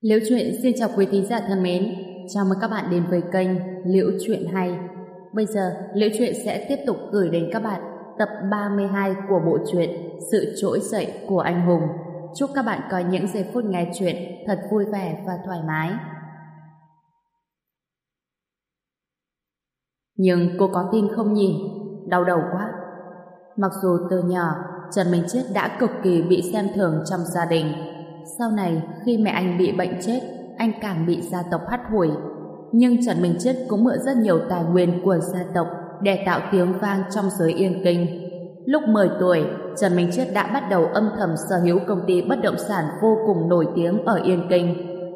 Liễu Chuyện xin chào quý thính giả thân mến. Chào mừng các bạn đến với kênh Liễu Chuyện Hay. Bây giờ, Liễu Chuyện sẽ tiếp tục gửi đến các bạn tập 32 của bộ truyện Sự trỗi dậy của anh hùng. Chúc các bạn có những giây phút nghe chuyện thật vui vẻ và thoải mái. Nhưng cô có tin không nhỉ? Đau đầu quá. Mặc dù từ nhỏ, Trần Minh Chết đã cực kỳ bị xem thường trong gia đình. Sau này, khi mẹ anh bị bệnh chết, anh càng bị gia tộc hắt hủi. Nhưng Trần Minh Chết cũng mượn rất nhiều tài nguyên của gia tộc để tạo tiếng vang trong giới yên kinh. Lúc 10 tuổi, Trần Minh Chết đã bắt đầu âm thầm sở hữu công ty bất động sản vô cùng nổi tiếng ở Yên Kinh.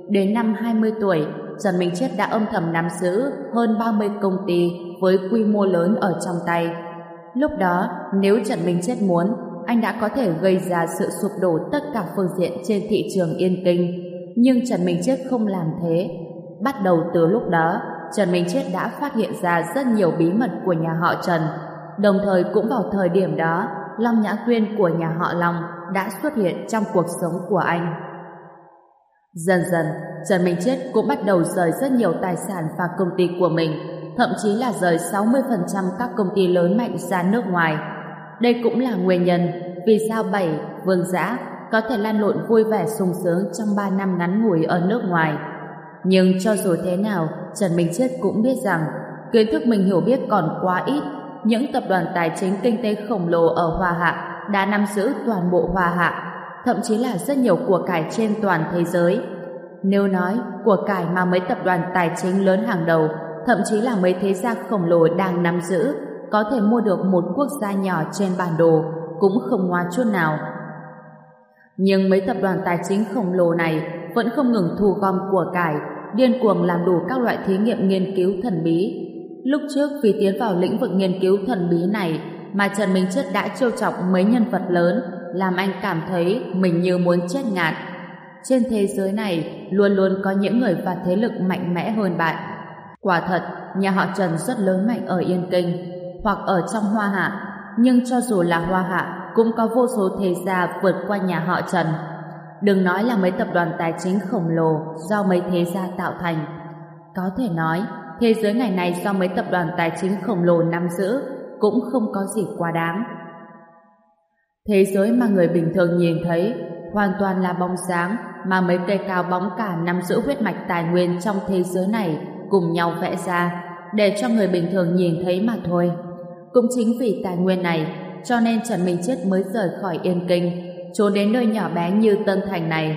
Đến năm 20 tuổi, Trần Minh Chết đã âm thầm nắm giữ hơn 30 công ty với quy mô lớn ở trong tay. Lúc đó, nếu Trần Minh Chết muốn, anh đã có thể gây ra sự sụp đổ tất cả phương diện trên thị trường Yên Kinh. Nhưng Trần Minh Chết không làm thế. Bắt đầu từ lúc đó, Trần Minh Chết đã phát hiện ra rất nhiều bí mật của nhà họ Trần. Đồng thời cũng vào thời điểm đó, Long Nhã Quyên của nhà họ Long đã xuất hiện trong cuộc sống của anh. Dần dần, Trần Minh Chết cũng bắt đầu rời rất nhiều tài sản và công ty của mình, thậm chí là rời 60% các công ty lớn mạnh ra nước ngoài. Đây cũng là nguyên nhân vì sao Bảy, Vương Giã có thể lan lộn vui vẻ sung sướng trong 3 năm ngắn ngủi ở nước ngoài. Nhưng cho dù thế nào, Trần Minh Chết cũng biết rằng kiến thức mình hiểu biết còn quá ít. Những tập đoàn tài chính kinh tế khổng lồ ở Hoa Hạ đã nắm giữ toàn bộ Hoa Hạ, thậm chí là rất nhiều của cải trên toàn thế giới. Nếu nói của cải mà mấy tập đoàn tài chính lớn hàng đầu, thậm chí là mấy thế gia khổng lồ đang nắm giữ, có thể mua được một quốc gia nhỏ trên bản đồ, cũng không ngoa chút nào. Nhưng mấy tập đoàn tài chính khổng lồ này vẫn không ngừng thu gom của cải, điên cuồng làm đủ các loại thí nghiệm nghiên cứu thần bí. Lúc trước vì tiến vào lĩnh vực nghiên cứu thần bí này mà Trần Minh Chất đã trêu chọc mấy nhân vật lớn, làm anh cảm thấy mình như muốn chết ngạt. Trên thế giới này luôn luôn có những người và thế lực mạnh mẽ hơn bạn. Quả thật, nhà họ Trần rất lớn mạnh ở Yên Kinh, hoặc ở trong Hoa Hạ, nhưng cho dù là Hoa Hạ cũng có vô số thế gia vượt qua nhà họ Trần. Đừng nói là mấy tập đoàn tài chính khổng lồ do mấy thế gia tạo thành. Có thể nói, thế giới ngày này do mấy tập đoàn tài chính khổng lồ nắm giữ cũng không có gì quá đáng. Thế giới mà người bình thường nhìn thấy hoàn toàn là bóng sáng mà mấy cây cao bóng cả nắm giữ huyết mạch tài nguyên trong thế giới này cùng nhau vẽ ra để cho người bình thường nhìn thấy mà thôi. Cũng chính vì tài nguyên này, cho nên Trần Minh Chết mới rời khỏi Yên Kinh, trốn đến nơi nhỏ bé như Tân Thành này,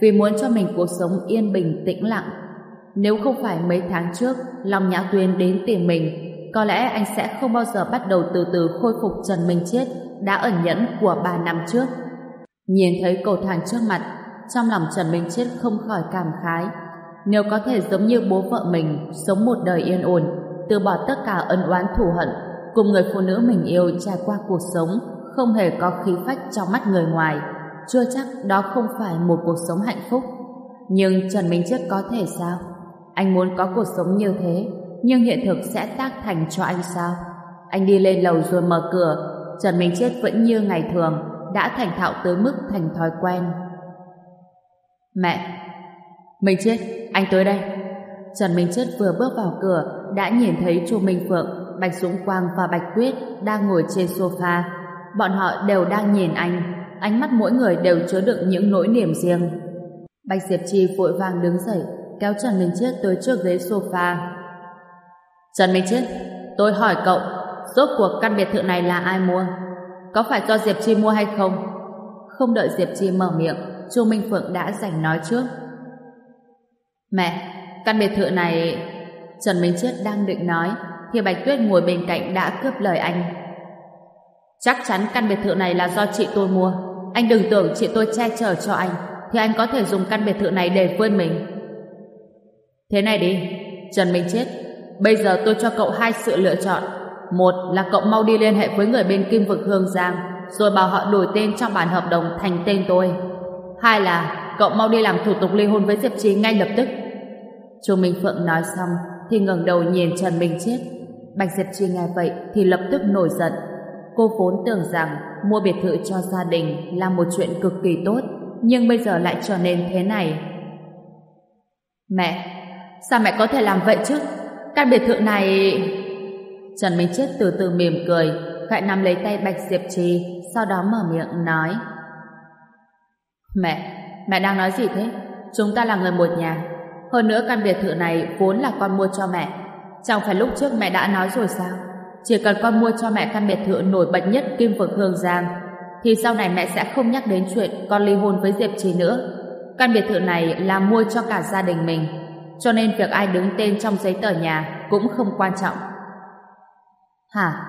vì muốn cho mình cuộc sống yên bình, tĩnh lặng. Nếu không phải mấy tháng trước, Long Nhã Tuyên đến tìm mình, có lẽ anh sẽ không bao giờ bắt đầu từ từ khôi phục Trần Minh Chết đã ẩn nhẫn của 3 năm trước. Nhìn thấy cầu thang trước mặt, trong lòng Trần Minh Chết không khỏi cảm khái nếu có thể giống như bố vợ mình, sống một đời yên ổn, từ bỏ tất cả ân oán thù hận cùng người phụ nữ mình yêu trải qua cuộc sống không hề có khí phách trong mắt người ngoài. Chưa chắc đó không phải một cuộc sống hạnh phúc. Nhưng Trần Minh Chết có thể sao? Anh muốn có cuộc sống như thế, nhưng hiện thực sẽ tác thành cho anh sao? Anh đi lên lầu rồi mở cửa. Trần Minh Chết vẫn như ngày thường, đã thành thạo tới mức thành thói quen. Mẹ! Minh Chết, anh tới đây. Trần Minh Chết vừa bước vào cửa, đã nhìn thấy Chu Minh Phượng. Bạch Dũng Quang và Bạch Tuyết đang ngồi trên sofa. Bọn họ đều đang nhìn anh, ánh mắt mỗi người đều chứa đựng những nỗi niềm riêng. Bạch Diệp Chi vội vàng đứng dậy, kéo Trần Minh Chết tới trước ghế sofa. Trần Minh Chết, tôi hỏi cậu, rốt cuộc căn biệt thự này là ai mua? Có phải do Diệp Chi mua hay không? Không đợi Diệp Chi mở miệng, Chu Minh Phượng đã giành nói trước. Mẹ, căn biệt thự này... Trần Minh Chết đang định nói, thì Bạch Tuyết ngồi bên cạnh đã cướp lời anh. Chắc chắn căn biệt thự này là do chị tôi mua. Anh đừng tưởng chị tôi che chở cho anh, thì anh có thể dùng căn biệt thự này để vươn mình. Thế này đi, Trần Minh Chết, bây giờ tôi cho cậu hai sự lựa chọn. Một là cậu mau đi liên hệ với người bên Kim Vực Hương Giang, rồi bảo họ đổi tên trong bản hợp đồng thành tên tôi. Hai là cậu mau đi làm thủ tục ly hôn với Diệp Trí ngay lập tức. Chu Minh Phượng nói xong thì ngẩng đầu nhìn Trần Minh Chết Bạch Diệp Chi nghe vậy thì lập tức nổi giận. Cô vốn tưởng rằng mua biệt thự cho gia đình là một chuyện cực kỳ tốt, nhưng bây giờ lại trở nên thế này. Mẹ, sao mẹ có thể làm vậy chứ? Căn biệt thự này... Trần Minh Chết từ từ mỉm cười, lại nắm lấy tay Bạch Diệp Trì, sau đó mở miệng nói. Mẹ, mẹ đang nói gì thế? Chúng ta là người một nhà. Hơn nữa căn biệt thự này vốn là con mua cho mẹ. Chẳng phải lúc trước mẹ đã nói rồi sao? Chỉ cần con mua cho mẹ căn biệt thự nổi bật nhất Kim Vực Hương Giang, thì sau này mẹ sẽ không nhắc đến chuyện con ly hôn với Diệp Trì nữa. Căn biệt thự này là mua cho cả gia đình mình, cho nên việc ai đứng tên trong giấy tờ nhà cũng không quan trọng. Hả?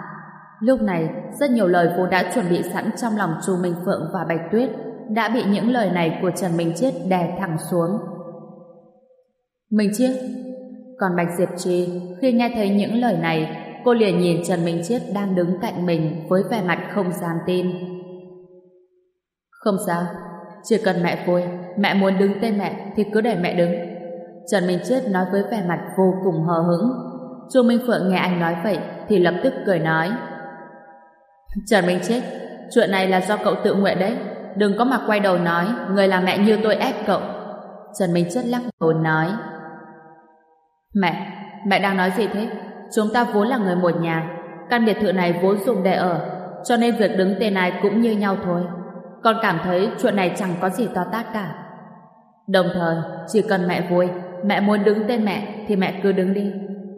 Lúc này, rất nhiều lời vốn đã chuẩn bị sẵn trong lòng Chu Minh Phượng và Bạch Tuyết đã bị những lời này của Trần Minh Chiết đè thẳng xuống. Minh Chiết còn Bạch Diệp Trì, khi nghe thấy những lời này, cô liền nhìn Trần Minh Chiết đang đứng cạnh mình với vẻ mặt không dám tin. Không sao, chỉ cần mẹ vui, mẹ muốn đứng tên mẹ thì cứ để mẹ đứng. Trần Minh Chiết nói với vẻ mặt vô cùng hờ hững. Chu Minh Phượng nghe anh nói vậy thì lập tức cười nói. Trần Minh Chiết, chuyện này là do cậu tự nguyện đấy. Đừng có mà quay đầu nói người là mẹ như tôi ép cậu. Trần Minh Chiết lắc đầu nói. Mẹ, mẹ đang nói gì thế? Chúng ta vốn là người một nhà. Căn biệt thự này vốn dùng để ở, cho nên việc đứng tên này cũng như nhau thôi. Con cảm thấy chuyện này chẳng có gì to tát cả. Đồng thời, chỉ cần mẹ vui, mẹ muốn đứng tên mẹ thì mẹ cứ đứng đi.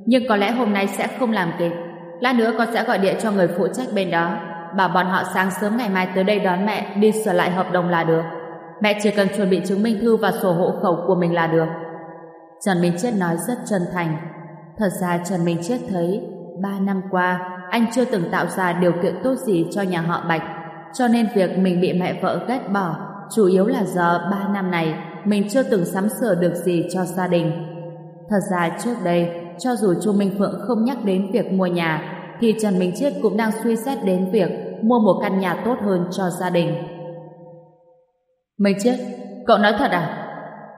Nhưng có lẽ hôm nay sẽ không làm kịp. Lát nữa con sẽ gọi điện cho người phụ trách bên đó, bảo bọn họ sáng sớm ngày mai tới đây đón mẹ đi sửa lại hợp đồng là được. Mẹ chỉ cần chuẩn bị chứng minh thư và sổ hộ khẩu của mình là được. Trần Minh Chết nói rất chân thành. Thật ra Trần Minh Chết thấy, ba năm qua, anh chưa từng tạo ra điều kiện tốt gì cho nhà họ Bạch cho nên việc mình bị mẹ vợ ghét bỏ chủ yếu là do ba năm này mình chưa từng sắm sửa được gì cho gia đình. Thật ra trước đây, cho dù Chu Minh Phượng không nhắc đến việc mua nhà, thì Trần Minh Chiết cũng đang suy xét đến việc mua một căn nhà tốt hơn cho gia đình. Minh Chiết, cậu nói thật à?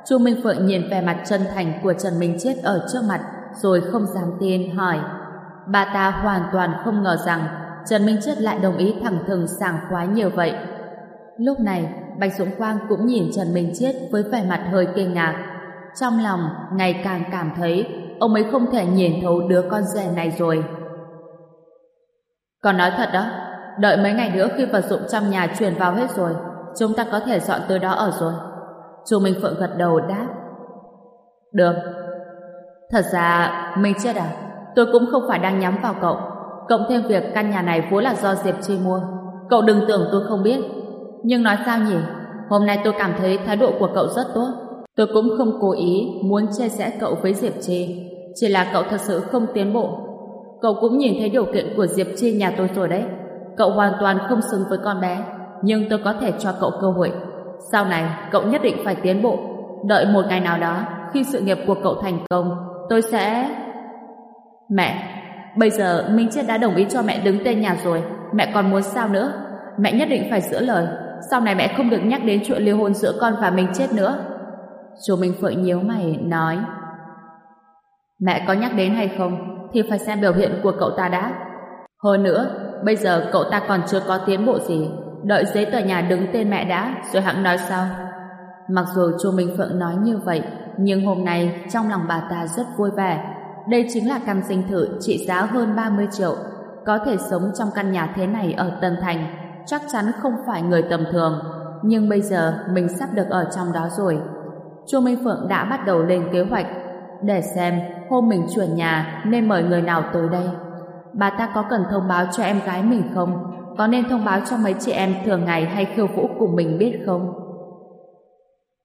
Chu Minh Phượng nhìn vẻ mặt chân thành của Trần Minh Chiết ở trước mặt, rồi không dám tin hỏi. Bà ta hoàn toàn không ngờ rằng Trần Minh Chết lại đồng ý thẳng thừng sảng khoái nhiều vậy. Lúc này, Bạch Dũng Quang cũng nhìn Trần Minh Chết với vẻ mặt hơi kinh ngạc. Trong lòng, ngày càng cảm thấy ông ấy không thể nhìn thấu đứa con rể này rồi. Còn nói thật đó, đợi mấy ngày nữa khi vật dụng trong nhà chuyển vào hết rồi, chúng ta có thể dọn tới đó ở rồi. Chu Minh Phượng gật đầu đáp. Được. Thật ra, Minh Chết à, tôi cũng không phải đang nhắm vào cậu cộng thêm việc căn nhà này vốn là do Diệp Chi mua. Cậu đừng tưởng tôi không biết. Nhưng nói sao nhỉ? Hôm nay tôi cảm thấy thái độ của cậu rất tốt. Tôi cũng không cố ý muốn chia sẻ cậu với Diệp Chi. Chỉ là cậu thật sự không tiến bộ. Cậu cũng nhìn thấy điều kiện của Diệp Chi nhà tôi rồi đấy. Cậu hoàn toàn không xứng với con bé. Nhưng tôi có thể cho cậu cơ hội. Sau này, cậu nhất định phải tiến bộ. Đợi một ngày nào đó, khi sự nghiệp của cậu thành công, tôi sẽ... Mẹ, Bây giờ Minh Chết đã đồng ý cho mẹ đứng tên nhà rồi. Mẹ còn muốn sao nữa? Mẹ nhất định phải giữ lời. Sau này mẹ không được nhắc đến chuyện ly hôn giữa con và Minh Chết nữa. Chú Minh Phượng nhíu mày nói Mẹ có nhắc đến hay không Thì phải xem biểu hiện của cậu ta đã. Hơn nữa Bây giờ cậu ta còn chưa có tiến bộ gì. Đợi giấy tờ nhà đứng tên mẹ đã Rồi hãng nói sau Mặc dù Chu Minh Phượng nói như vậy Nhưng hôm nay trong lòng bà ta rất vui vẻ đây chính là căn dinh thự trị giá hơn 30 triệu. Có thể sống trong căn nhà thế này ở Tân Thành, chắc chắn không phải người tầm thường. Nhưng bây giờ mình sắp được ở trong đó rồi. Chu Minh Phượng đã bắt đầu lên kế hoạch để xem hôm mình chuyển nhà nên mời người nào tới đây. Bà ta có cần thông báo cho em gái mình không? Có nên thông báo cho mấy chị em thường ngày hay khiêu vũ cùng mình biết không?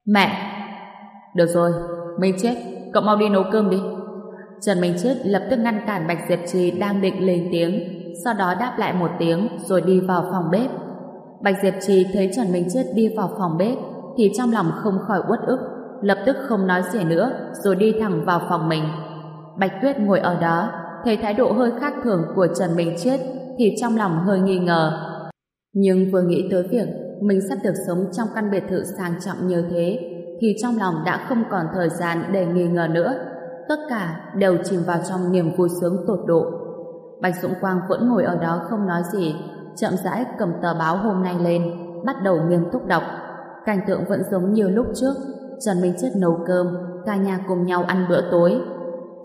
Mẹ! Được rồi, Minh chết, cậu mau đi nấu cơm đi. Trần Minh Chết lập tức ngăn cản Bạch Diệp Trì đang định lên tiếng, sau đó đáp lại một tiếng rồi đi vào phòng bếp. Bạch Diệp Trì thấy Trần Minh Chết đi vào phòng bếp thì trong lòng không khỏi uất ức, lập tức không nói gì nữa rồi đi thẳng vào phòng mình. Bạch Tuyết ngồi ở đó, thấy thái độ hơi khác thường của Trần Minh Chết thì trong lòng hơi nghi ngờ. Nhưng vừa nghĩ tới việc mình sắp được sống trong căn biệt thự sang trọng như thế thì trong lòng đã không còn thời gian để nghi ngờ nữa tất cả đều chìm vào trong niềm vui sướng tột độ. Bạch Dũng Quang vẫn ngồi ở đó không nói gì, chậm rãi cầm tờ báo hôm nay lên, bắt đầu nghiêm túc đọc. Cảnh tượng vẫn giống như lúc trước, Trần Minh Chết nấu cơm, cả nhà cùng nhau ăn bữa tối.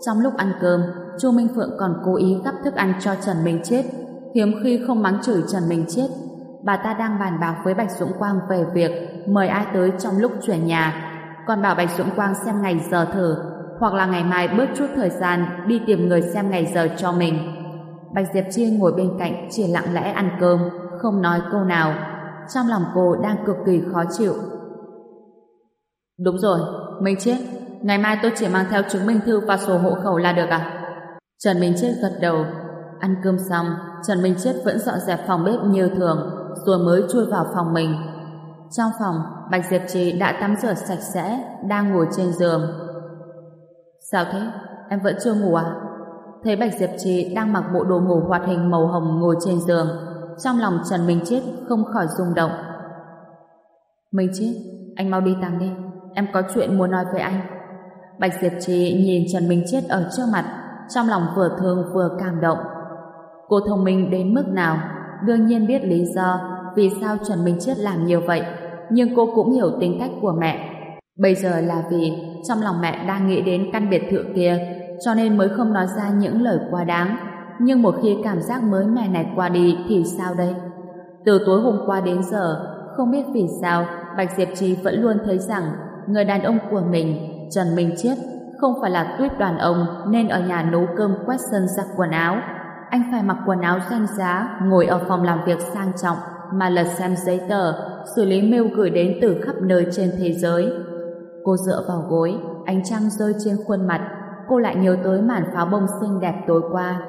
Trong lúc ăn cơm, Chu Minh Phượng còn cố ý gắp thức ăn cho Trần Minh Chết, hiếm khi không mắng chửi Trần Minh Chết. Bà ta đang bàn bạc với Bạch Dũng Quang về việc mời ai tới trong lúc chuyển nhà, còn bảo Bạch Dũng Quang xem ngày giờ thử, hoặc là ngày mai bớt chút thời gian đi tìm người xem ngày giờ cho mình. Bạch Diệp Chi ngồi bên cạnh chỉ lặng lẽ ăn cơm, không nói câu nào. Trong lòng cô đang cực kỳ khó chịu. Đúng rồi, Minh Chết, ngày mai tôi chỉ mang theo chứng minh thư và sổ hộ khẩu là được à? Trần Minh Chết gật đầu. Ăn cơm xong, Trần Minh Chết vẫn dọn dẹp phòng bếp như thường, rồi mới chui vào phòng mình. Trong phòng, Bạch Diệp Trì đã tắm rửa sạch sẽ, đang ngồi trên giường. Sao thế? Em vẫn chưa ngủ à? Thấy Bạch Diệp Trì đang mặc bộ đồ ngủ hoạt hình màu hồng ngồi trên giường, trong lòng Trần Minh Chết không khỏi rung động. Minh Chết, anh mau đi tắm đi, em có chuyện muốn nói với anh. Bạch Diệp Trì nhìn Trần Minh Chết ở trước mặt, trong lòng vừa thương vừa cảm động. Cô thông minh đến mức nào, đương nhiên biết lý do vì sao Trần Minh Chết làm nhiều vậy, nhưng cô cũng hiểu tính cách của mẹ. Bây giờ là vì trong lòng mẹ đang nghĩ đến căn biệt thự kia, cho nên mới không nói ra những lời quá đáng. Nhưng một khi cảm giác mới mẻ này qua đi thì sao đây? Từ tối hôm qua đến giờ, không biết vì sao Bạch Diệp Trì vẫn luôn thấy rằng người đàn ông của mình, Trần Minh Chiết, không phải là tuyết đoàn ông nên ở nhà nấu cơm quét sân giặt quần áo. Anh phải mặc quần áo danh giá, ngồi ở phòng làm việc sang trọng mà lật xem giấy tờ, xử lý mail gửi đến từ khắp nơi trên thế giới. Cô dựa vào gối, ánh trăng rơi trên khuôn mặt, cô lại nhớ tới màn pháo bông xinh đẹp tối qua.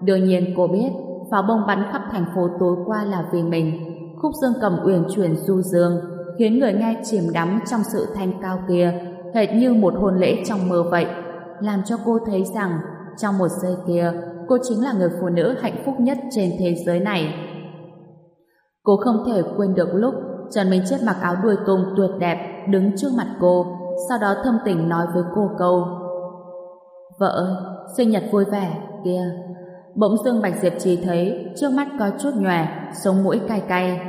Đương nhiên cô biết, pháo bông bắn khắp thành phố tối qua là vì mình. Khúc dương cầm uyển chuyển du dương, khiến người nghe chìm đắm trong sự thanh cao kia, hệt như một hôn lễ trong mơ vậy, làm cho cô thấy rằng trong một giây kia, cô chính là người phụ nữ hạnh phúc nhất trên thế giới này. Cô không thể quên được lúc Trần Minh Chết mặc áo đuôi tùng tuyệt đẹp đứng trước mặt cô, sau đó thâm tình nói với cô câu Vợ sinh nhật vui vẻ, kia. Bỗng dưng Bạch Diệp Trì thấy trước mắt có chút nhòe, sống mũi cay cay.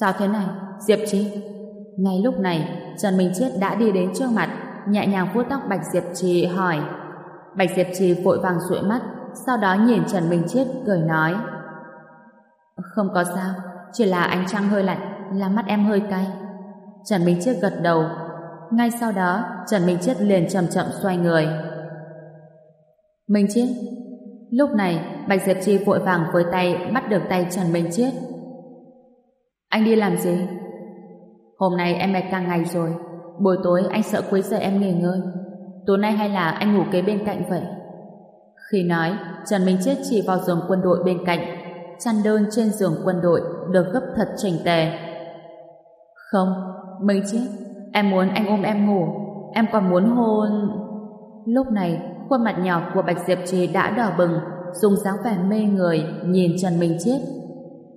Sao thế này, Diệp Trì? Ngay lúc này, Trần Minh Chết đã đi đến trước mặt, nhẹ nhàng vuốt tóc Bạch Diệp Trì hỏi. Bạch Diệp Trì vội vàng dụi mắt, sau đó nhìn Trần Minh Chiết cười nói. Không có sao, chỉ là ánh trăng hơi lạnh, làm mắt em hơi cay. Trần Minh Chiết gật đầu. Ngay sau đó, Trần Minh Chiết liền chậm chậm xoay người. Minh Chiết. Lúc này, Bạch Diệp Chi vội vàng với tay bắt được tay Trần Minh Chiết. Anh đi làm gì? Hôm nay em mệt cả ngày rồi. Buổi tối anh sợ quấy rầy em nghỉ ngơi. Tối nay hay là anh ngủ kế bên cạnh vậy? Khi nói, Trần Minh Chết chỉ vào giường quân đội bên cạnh chăn đơn trên giường quân đội được gấp thật chỉnh tề. Không, Minh chết, em muốn anh ôm em ngủ, em còn muốn hôn... Lúc này, khuôn mặt nhỏ của Bạch Diệp Trì đã đỏ bừng, dùng dáng vẻ mê người nhìn Trần Minh Chết.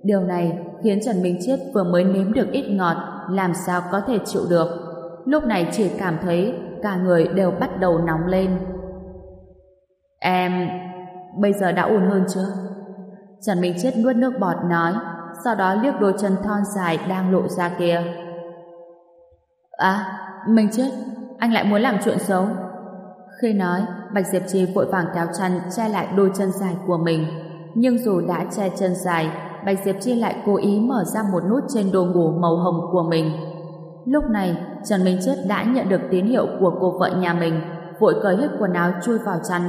Điều này khiến Trần Minh Chết vừa mới nếm được ít ngọt, làm sao có thể chịu được. Lúc này chỉ cảm thấy cả người đều bắt đầu nóng lên. Em bây giờ đã ổn hơn chưa? Trần Minh Chết nuốt nước bọt nói, sau đó liếc đôi chân thon dài đang lộ ra kia. À, Minh Chết, anh lại muốn làm chuyện xấu. Khi nói, Bạch Diệp Trì vội vàng kéo chăn che lại đôi chân dài của mình. Nhưng dù đã che chân dài, Bạch Diệp Chi lại cố ý mở ra một nút trên đồ ngủ màu hồng của mình. Lúc này, Trần Minh Chết đã nhận được tín hiệu của cô vợ nhà mình, vội cởi hết quần áo chui vào chăn.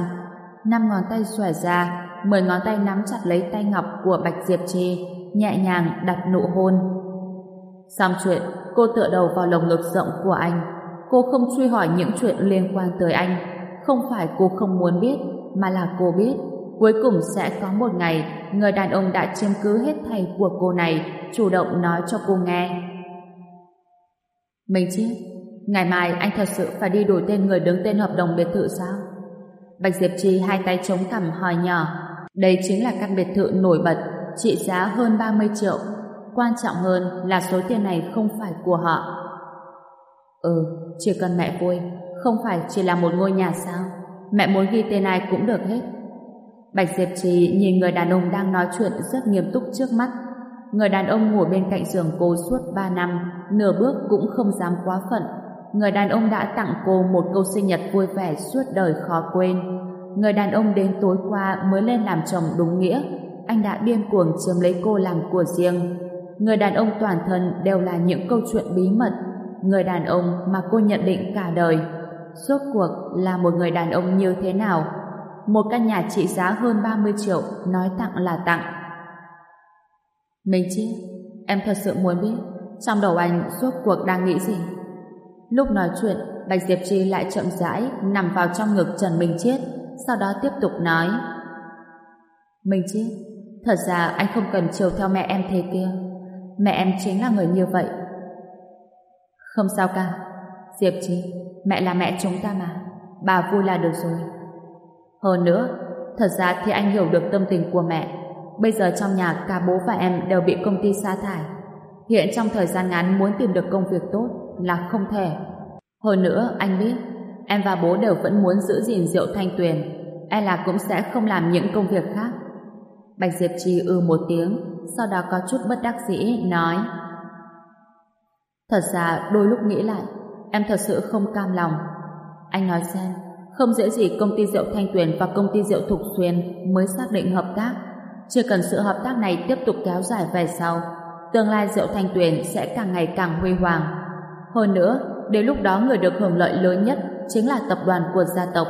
Năm ngón tay xòe ra, mười ngón tay nắm chặt lấy tay ngọc của Bạch Diệp Trì, nhẹ nhàng đặt nụ hôn. Xong chuyện, cô tựa đầu vào lồng ngực rộng của anh. Cô không truy hỏi những chuyện liên quan tới anh. Không phải cô không muốn biết, mà là cô biết. Cuối cùng sẽ có một ngày, người đàn ông đã chiếm cứ hết thầy của cô này, chủ động nói cho cô nghe. Mình chết, ngày mai anh thật sự phải đi đổi tên người đứng tên hợp đồng biệt thự sao? Bạch Diệp Trì hai tay chống cằm hỏi nhỏ. Đây chính là căn biệt thự nổi bật, trị giá hơn 30 triệu. Quan trọng hơn là số tiền này không phải của họ. Ừ, chỉ cần mẹ vui, không phải chỉ là một ngôi nhà sao? Mẹ muốn ghi tên ai cũng được hết. Bạch Diệp Trì nhìn người đàn ông đang nói chuyện rất nghiêm túc trước mắt. Người đàn ông ngồi bên cạnh giường cô suốt 3 năm, nửa bước cũng không dám quá phận, người đàn ông đã tặng cô một câu sinh nhật vui vẻ suốt đời khó quên. Người đàn ông đến tối qua mới lên làm chồng đúng nghĩa. Anh đã điên cuồng chiếm lấy cô làm của riêng. Người đàn ông toàn thân đều là những câu chuyện bí mật. Người đàn ông mà cô nhận định cả đời. Rốt cuộc là một người đàn ông như thế nào? Một căn nhà trị giá hơn 30 triệu nói tặng là tặng. Minh Chiết, em thật sự muốn biết trong đầu anh suốt cuộc đang nghĩ gì? Lúc nói chuyện, Bạch Diệp Chi lại chậm rãi nằm vào trong ngực Trần Minh Chiết, sau đó tiếp tục nói. Minh Chiết, thật ra anh không cần chiều theo mẹ em thế kia. Mẹ em chính là người như vậy. Không sao cả. Diệp Chi, mẹ là mẹ chúng ta mà. Bà vui là được rồi. Hơn nữa, thật ra thì anh hiểu được tâm tình của mẹ. Bây giờ trong nhà cả bố và em đều bị công ty sa thải. Hiện trong thời gian ngắn muốn tìm được công việc tốt là không thể. Hơn nữa, anh biết, em và bố đều vẫn muốn giữ gìn rượu thanh tuyền. E là cũng sẽ không làm những công việc khác. Bạch Diệp Trì ư một tiếng, sau đó có chút bất đắc dĩ, nói Thật ra đôi lúc nghĩ lại, em thật sự không cam lòng. Anh nói xem, không dễ gì công ty rượu Thanh Tuyền và công ty rượu Thục Xuyên mới xác định hợp tác. Chỉ cần sự hợp tác này tiếp tục kéo dài về sau, tương lai rượu Thanh Tuyền sẽ càng ngày càng huy hoàng. Hơn nữa, đến lúc đó người được hưởng lợi lớn nhất chính là tập đoàn của gia tộc.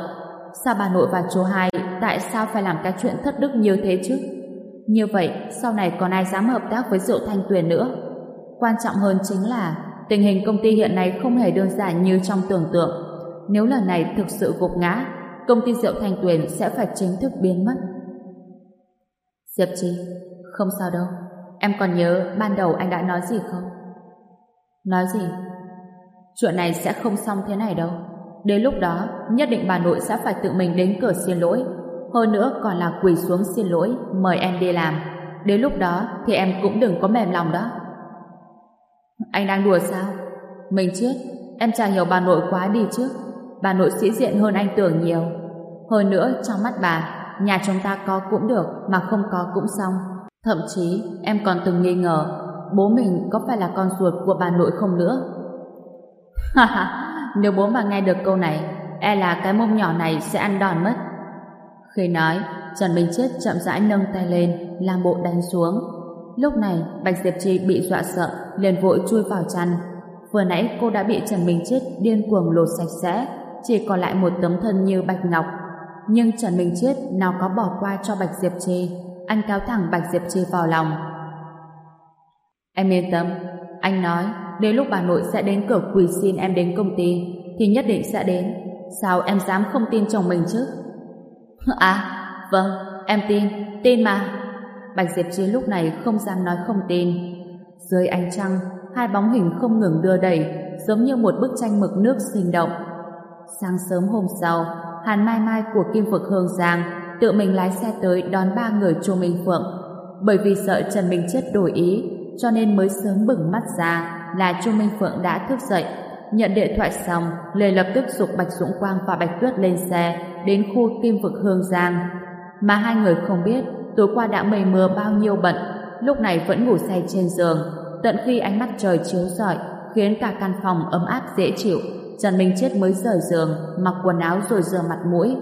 Sao bà nội và chú hai tại sao phải làm cái chuyện thất đức như thế chứ? Như vậy, sau này còn ai dám hợp tác với rượu Thanh Tuyền nữa? Quan trọng hơn chính là tình hình công ty hiện nay không hề đơn giản như trong tưởng tượng. Nếu lần này thực sự gục ngã, công ty rượu Thanh Tuyền sẽ phải chính thức biến mất. Diệp Trì, không sao đâu. Em còn nhớ ban đầu anh đã nói gì không? Nói gì? Chuyện này sẽ không xong thế này đâu. Đến lúc đó, nhất định bà nội sẽ phải tự mình đến cửa xin lỗi. Hơn nữa còn là quỳ xuống xin lỗi, mời em đi làm. Đến lúc đó thì em cũng đừng có mềm lòng đó. Anh đang đùa sao? Mình chết, em chả hiểu bà nội quá đi trước. Bà nội sĩ diện hơn anh tưởng nhiều. Hơn nữa, trong mắt bà, nhà chúng ta có cũng được, mà không có cũng xong. Thậm chí, em còn từng nghi ngờ bố mình có phải là con ruột của bà nội không nữa. Ha ha, nếu bố mà nghe được câu này, e là cái mông nhỏ này sẽ ăn đòn mất. Khi nói, Trần Minh Chết chậm rãi nâng tay lên, làm bộ đánh xuống. Lúc này, Bạch Diệp chi bị dọa sợ, liền vội chui vào chăn. Vừa nãy cô đã bị Trần Minh Chết điên cuồng lột sạch sẽ, chỉ còn lại một tấm thân như bạch ngọc. Nhưng Trần Minh Chết nào có bỏ qua cho Bạch Diệp Trì, anh kéo thẳng Bạch Diệp Trì vào lòng. Em yên tâm, anh nói, đến lúc bà nội sẽ đến cửa quỳ xin em đến công ty, thì nhất định sẽ đến. Sao em dám không tin chồng mình chứ? À, vâng, em tin, tin mà. Bạch Diệp Chi lúc này không dám nói không tin. Dưới ánh trăng, hai bóng hình không ngừng đưa đẩy, giống như một bức tranh mực nước sinh động. Sáng sớm hôm sau, Hàn Mai Mai của Kim Phực Hương Giang tự mình lái xe tới đón ba người Chu Minh Phượng. Bởi vì sợ Trần Minh Chết đổi ý, cho nên mới sớm bừng mắt ra là Chu Minh Phượng đã thức dậy. Nhận điện thoại xong, liền lập tức dục Bạch Dũng Quang và Bạch Tuyết lên xe đến khu Kim Vực Hương Giang. Mà hai người không biết tối qua đã mây mưa bao nhiêu bận, lúc này vẫn ngủ say trên giường, tận khi ánh mắt trời chiếu rọi khiến cả căn phòng ấm áp dễ chịu. Trần Minh Chết mới rời giường, mặc quần áo rồi rửa mặt mũi.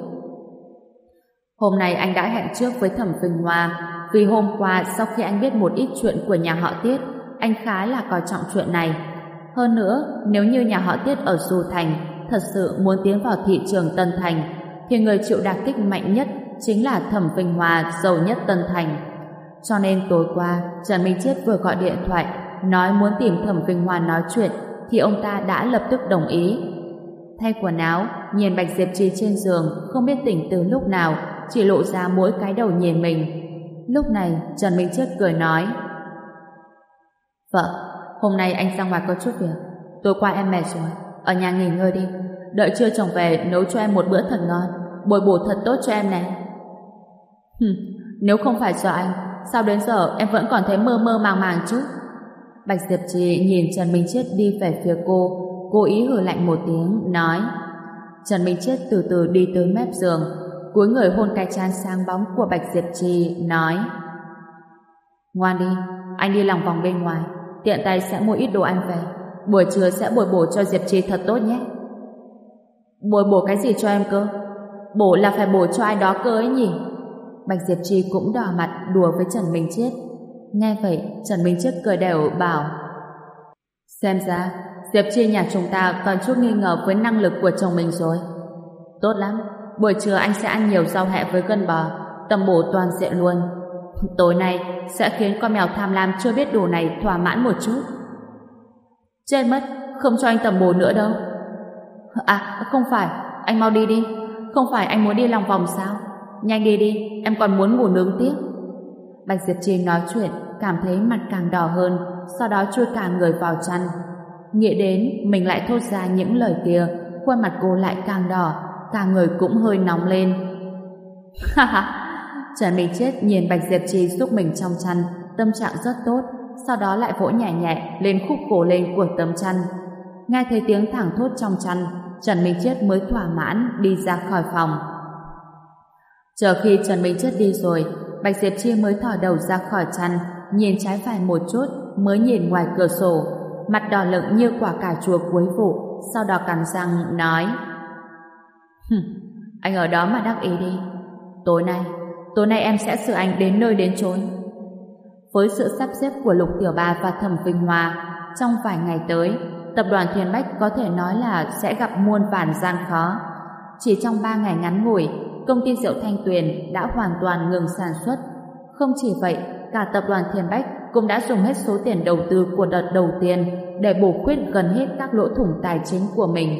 Hôm nay anh đã hẹn trước với Thẩm Vinh Hoa, vì hôm qua sau khi anh biết một ít chuyện của nhà họ Tiết, anh khá là coi trọng chuyện này. Hơn nữa, nếu như nhà họ Tiết ở Du Thành thật sự muốn tiến vào thị trường Tân Thành, thì người chịu đả kích mạnh nhất chính là Thẩm Vinh Hoa giàu nhất Tân Thành. Cho nên tối qua, Trần Minh Chết vừa gọi điện thoại nói muốn tìm Thẩm Vinh Hoa nói chuyện thì ông ta đã lập tức đồng ý. Thay quần áo, nhìn Bạch Diệp Trì trên giường không biết tỉnh từ lúc nào chỉ lộ ra mỗi cái đầu nhìn mình. Lúc này, Trần Minh Chết cười nói Vợ, hôm nay anh ra ngoài có chút việc. Tối qua em mệt rồi, ở nhà nghỉ ngơi đi. Đợi trưa chồng về nấu cho em một bữa thật ngon, bồi bổ thật tốt cho em này. Hừm, nếu không phải do anh, sao đến giờ em vẫn còn thấy mơ mơ màng màng chứ? Bạch Diệp Trì nhìn Trần Minh Chết đi về phía cô, cố ý hử lạnh một tiếng, nói. Trần Minh Chết từ từ đi tới mép giường, cúi người hôn cái chán sáng bóng của Bạch Diệp Trì, nói. Ngoan đi, anh đi lòng vòng bên ngoài, tiện tay sẽ mua ít đồ ăn về. buổi trưa sẽ bồi bổ cho Diệp Trì thật tốt nhé. Bồi bổ cái gì cho em cơ? Bổ là phải bổ cho ai đó cơ ấy nhỉ? Bạch Diệp Trì cũng đỏ mặt đùa với Trần Minh Chết. Nghe vậy, Trần Minh chức cười đều bảo Xem ra, Diệp Chi nhà chúng ta còn chút nghi ngờ với năng lực của chồng mình rồi. Tốt lắm, buổi trưa anh sẽ ăn nhiều rau hẹ với gân bò, tầm bổ toàn diện luôn. Tối nay sẽ khiến con mèo tham lam chưa biết đủ này thỏa mãn một chút. Chết mất, không cho anh tầm bổ nữa đâu. À, không phải, anh mau đi đi. Không phải anh muốn đi lòng vòng sao? Nhanh đi đi, em còn muốn ngủ nướng tiếp. Bạch Diệp Trì nói chuyện, cảm thấy mặt càng đỏ hơn, sau đó chui cả người vào chăn. Nghĩ đến, mình lại thốt ra những lời kia, khuôn mặt cô lại càng đỏ, cả người cũng hơi nóng lên. Ha ha! Trần Minh Chết nhìn Bạch Diệp Trì giúp mình trong chăn, tâm trạng rất tốt, sau đó lại vỗ nhẹ nhẹ lên khúc cổ lên của tấm chăn. Nghe thấy tiếng thẳng thốt trong chăn, Trần Minh Chết mới thỏa mãn đi ra khỏi phòng. Chờ khi Trần Minh Chết đi rồi, Bạch Diệp Chi mới thò đầu ra khỏi chăn, nhìn trái phải một chút, mới nhìn ngoài cửa sổ, mặt đỏ lựng như quả cà chua cuối vụ, sau đó cắn răng nói "Hừ, anh ở đó mà đắc ý đi. Tối nay, tối nay em sẽ xử anh đến nơi đến chốn. Với sự sắp xếp của Lục Tiểu Ba và Thẩm Vinh Hoa, trong vài ngày tới, tập đoàn Thiên Bách có thể nói là sẽ gặp muôn vàn gian khó. Chỉ trong ba ngày ngắn ngủi, công ty rượu Thanh Tuyền đã hoàn toàn ngừng sản xuất. Không chỉ vậy, cả tập đoàn Thiên Bách cũng đã dùng hết số tiền đầu tư của đợt đầu tiên để bổ khuyết gần hết các lỗ thủng tài chính của mình.